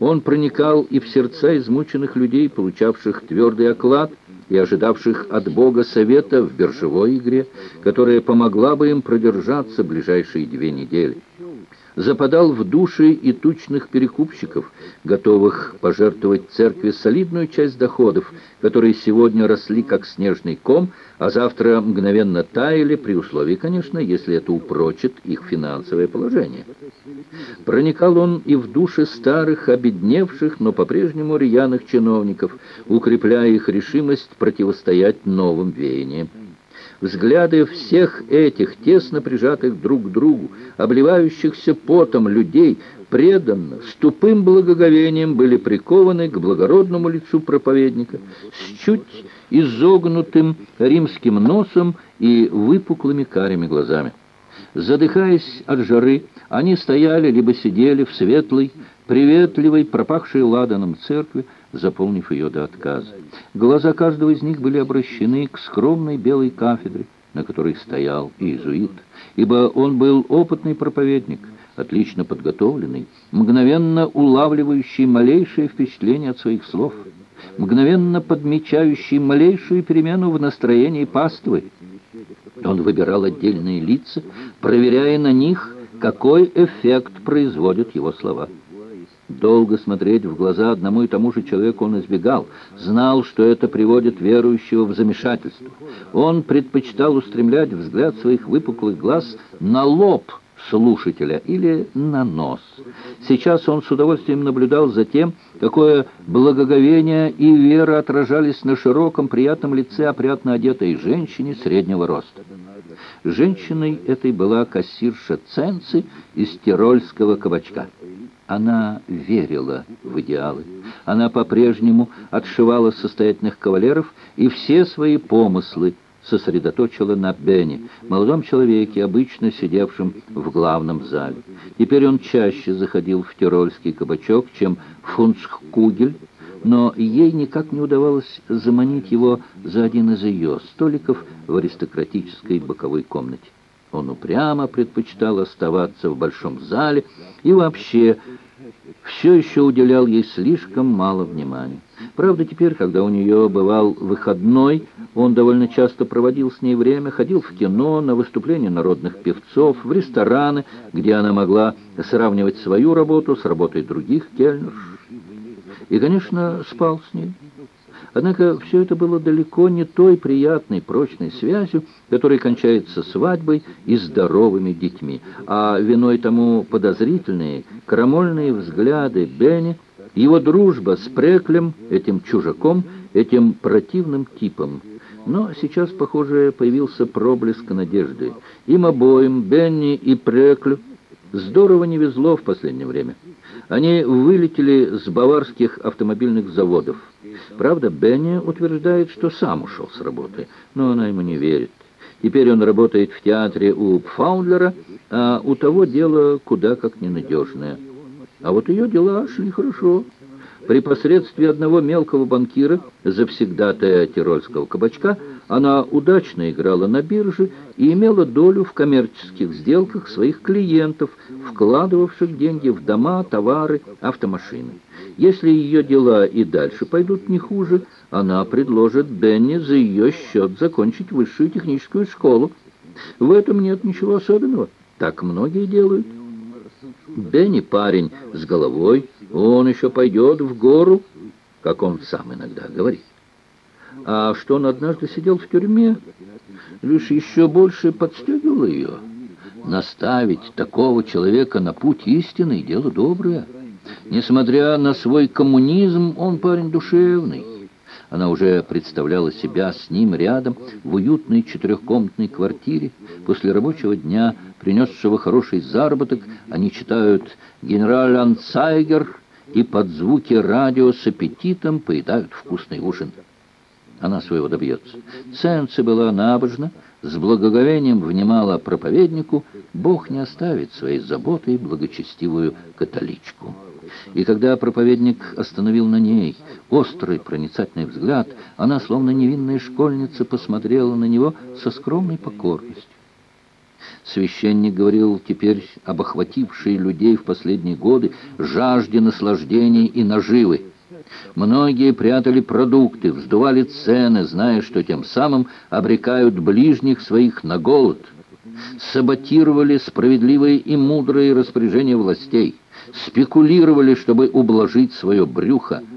Он проникал и в сердца измученных людей, получавших твердый оклад и ожидавших от Бога совета в биржевой игре, которая помогла бы им продержаться ближайшие две недели западал в души и тучных перекупщиков, готовых пожертвовать церкви солидную часть доходов, которые сегодня росли как снежный ком, а завтра мгновенно таяли, при условии, конечно, если это упрочит их финансовое положение. Проникал он и в души старых, обедневших, но по-прежнему рьяных чиновников, укрепляя их решимость противостоять новым веяниям. Взгляды всех этих, тесно прижатых друг к другу, обливающихся потом людей, преданно, с тупым благоговением были прикованы к благородному лицу проповедника, с чуть изогнутым римским носом и выпуклыми карими глазами. Задыхаясь от жары, они стояли либо сидели в светлой, приветливой, пропахшей ладаном церкви, заполнив ее до отказа. Глаза каждого из них были обращены к скромной белой кафедре, на которой стоял иезуит, ибо он был опытный проповедник, отлично подготовленный, мгновенно улавливающий малейшее впечатление от своих слов, мгновенно подмечающий малейшую перемену в настроении паствы. Он выбирал отдельные лица, проверяя на них, какой эффект производят его слова. Долго смотреть в глаза одному и тому же человеку он избегал, знал, что это приводит верующего в замешательство. Он предпочитал устремлять взгляд своих выпуклых глаз на лоб слушателя или на нос. Сейчас он с удовольствием наблюдал за тем, какое благоговение и вера отражались на широком приятном лице опрятно одетой женщине среднего роста. Женщиной этой была кассирша Ценци из тирольского кабачка. Она верила в идеалы. Она по-прежнему отшивала состоятельных кавалеров и все свои помыслы сосредоточила на Бене, молодом человеке, обычно сидевшем в главном зале. Теперь он чаще заходил в тирольский кабачок, чем в Фунцхкугель, но ей никак не удавалось заманить его за один из ее столиков в аристократической боковой комнате. Он упрямо предпочитал оставаться в большом зале и вообще все еще уделял ей слишком мало внимания. Правда, теперь, когда у нее бывал выходной, он довольно часто проводил с ней время, ходил в кино, на выступления народных певцов, в рестораны, где она могла сравнивать свою работу с работой других кельнерш. И, конечно, спал с ней. Однако все это было далеко не той приятной, прочной связью, которая кончается свадьбой и здоровыми детьми, а виной тому подозрительные, крамольные взгляды Бенни, его дружба с Преклем, этим чужаком, этим противным типом. Но сейчас, похоже, появился проблеск надежды. Им обоим, Бенни и Преклю, здорово не везло в последнее время. Они вылетели с баварских автомобильных заводов. Правда, Бенни утверждает, что сам ушел с работы, но она ему не верит. Теперь он работает в театре у Пфаундлера, а у того дело куда как ненадежное. А вот ее дела шли хорошо. При посредстве одного мелкого банкира, завсегдатая тирольского кабачка, она удачно играла на бирже и имела долю в коммерческих сделках своих клиентов, вкладывавших деньги в дома, товары, автомашины. Если ее дела и дальше пойдут не хуже, она предложит Бенни за ее счет закончить высшую техническую школу. В этом нет ничего особенного. Так многие делают. Бенни парень с головой, он еще пойдет в гору, как он сам иногда говорит. А что он однажды сидел в тюрьме, лишь еще больше подстегивал ее. Наставить такого человека на путь истины — дело доброе. Несмотря на свой коммунизм, он парень душевный. Она уже представляла себя с ним рядом в уютной четырехкомнатной квартире. После рабочего дня, принесшего хороший заработок, они читают «Генераль Анцайгер» и под звуки радио с аппетитом поедают вкусный ужин. Она своего добьется. Ценци была набожна, с благоговением внимала проповеднику, Бог не оставит своей заботой благочестивую католичку. И когда проповедник остановил на ней острый проницательный взгляд, она, словно невинная школьница, посмотрела на него со скромной покорностью. Священник говорил теперь об охватившей людей в последние годы жажде наслаждений и наживы. Многие прятали продукты, вздували цены, зная, что тем самым обрекают ближних своих на голод. Саботировали справедливые и мудрые распоряжения властей, спекулировали, чтобы ублажить свое брюхо –